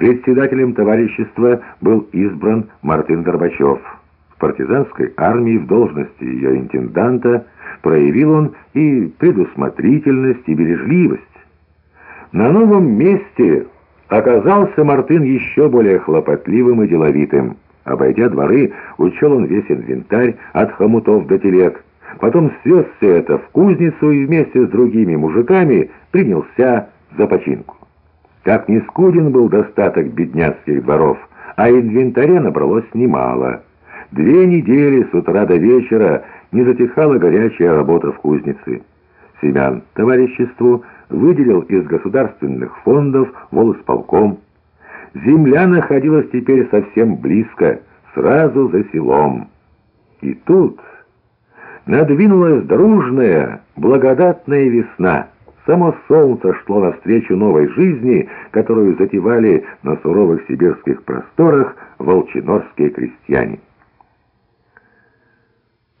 Председателем товарищества был избран Мартын Горбачев. В партизанской армии в должности ее интенданта проявил он и предусмотрительность, и бережливость. На новом месте оказался Мартын еще более хлопотливым и деловитым. Обойдя дворы, учел он весь инвентарь от хомутов до телег. Потом свез все это в кузницу и вместе с другими мужиками принялся за починку. Как ни скуден был достаток бедняцких дворов, а инвентаря набралось немало. Две недели с утра до вечера не затихала горячая работа в кузнице. Семян товариществу выделил из государственных фондов волосполком. Земля находилась теперь совсем близко, сразу за селом. И тут надвинулась дружная, благодатная весна. Само солнце шло навстречу новой жизни, которую затевали на суровых сибирских просторах волчинорские крестьяне.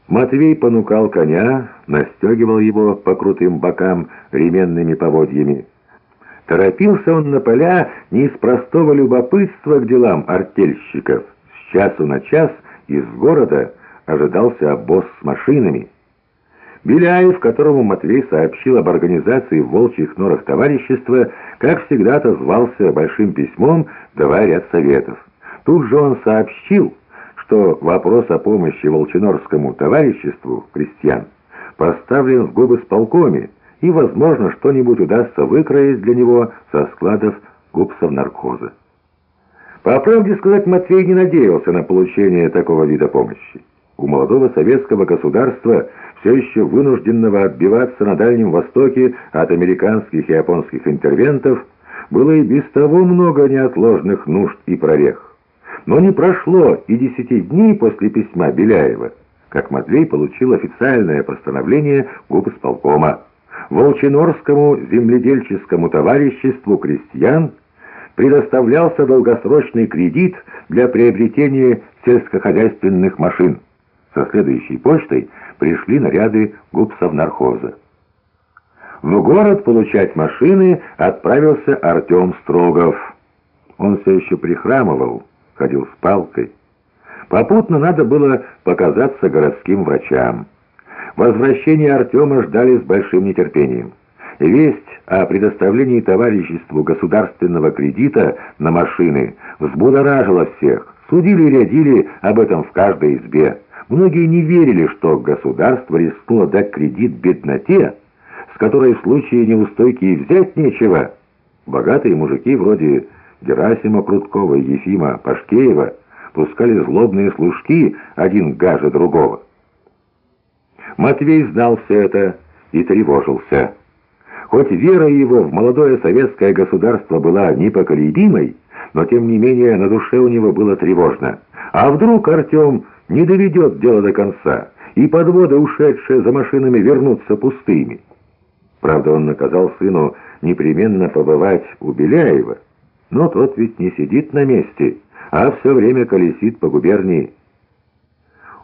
Матвей понукал коня, настегивал его по крутым бокам ременными поводьями. Торопился он на поля не из простого любопытства к делам артельщиков. С часу на час из города ожидался обоз с машинами. Беляев, которому Матвей сообщил об организации в волчьих норах товарищества, как всегда отозвался большим письмом, давая ряд советов. Тут же он сообщил, что вопрос о помощи Волчинорскому товариществу крестьян поставлен в губысполкоме, и, возможно, что-нибудь удастся выкроить для него со складов губсовнаркоза. По правде сказать, Матвей не надеялся на получение такого вида помощи. У молодого советского государства, все еще вынужденного отбиваться на Дальнем Востоке от американских и японских интервентов, было и без того много неотложных нужд и прорех. Но не прошло и десяти дней после письма Беляева, как Матвей получил официальное постановление губисполкома. Волчинорскому земледельческому товариществу крестьян предоставлялся долгосрочный кредит для приобретения сельскохозяйственных машин. Со следующей почтой пришли наряды губсовнархоза. В город получать машины отправился Артем Строгов. Он все еще прихрамывал, ходил с палкой. Попутно надо было показаться городским врачам. Возвращение Артема ждали с большим нетерпением. Весть о предоставлении товариществу государственного кредита на машины взбудоражила всех. Судили и рядили об этом в каждой избе. Многие не верили, что государство рискнуло дать кредит бедноте, с которой в случае неустойки и взять нечего. Богатые мужики вроде Герасима Круткова и Ефима Пашкеева пускали злобные служки один гаже другого. Матвей знал все это и тревожился. Хоть вера его в молодое советское государство была непоколебимой, но тем не менее на душе у него было тревожно. А вдруг Артем не доведет дело до конца, и подводы, ушедшие за машинами, вернутся пустыми? Правда, он наказал сыну непременно побывать у Беляева, но тот ведь не сидит на месте, а все время колесит по губернии.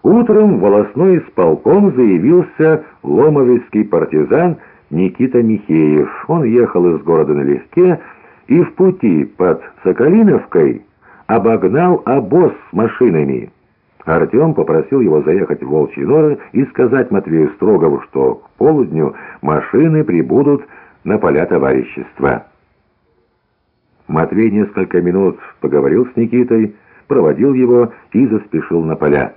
Утром волосной исполком заявился ломовецкий партизан Никита Михеев. Он ехал из города налегке и в пути под Соколиновкой обогнал обоз с машинами. Артем попросил его заехать в Волчьи Норы и сказать Матвею Строгову, что к полудню машины прибудут на поля товарищества. Матвей несколько минут поговорил с Никитой, проводил его и заспешил на поля.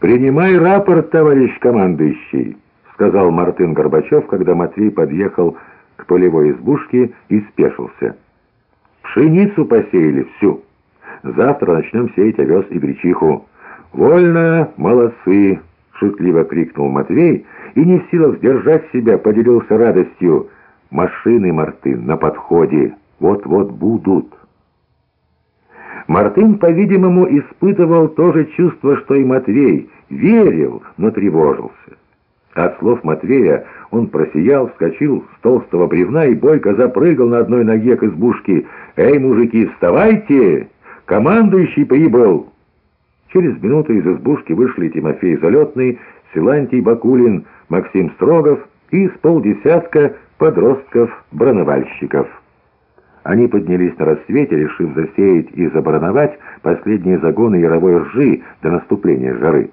«Принимай рапорт, товарищ командующий», — сказал Мартын Горбачев, когда Матвей подъехал к полевой избушке и спешился. «Пшеницу посеяли всю. Завтра начнем сеять овес и гречиху». «Вольно, молодцы!» — шутливо крикнул Матвей и, не в силах сдержать себя, поделился радостью. «Машины, Мартын, на подходе!» вот-вот будут. Мартын, по-видимому, испытывал то же чувство, что и Матвей, верил, но тревожился. От слов Матвея он просиял, вскочил с толстого бревна и бойко запрыгал на одной ноге к избушке. «Эй, мужики, вставайте! Командующий прибыл!» Через минуту из избушки вышли Тимофей Залетный, Силантий Бакулин, Максим Строгов и с полдесятка подростков-броновальщиков. Они поднялись на рассвете, решив засеять и забарановать последние загоны яровой ржи до наступления жары.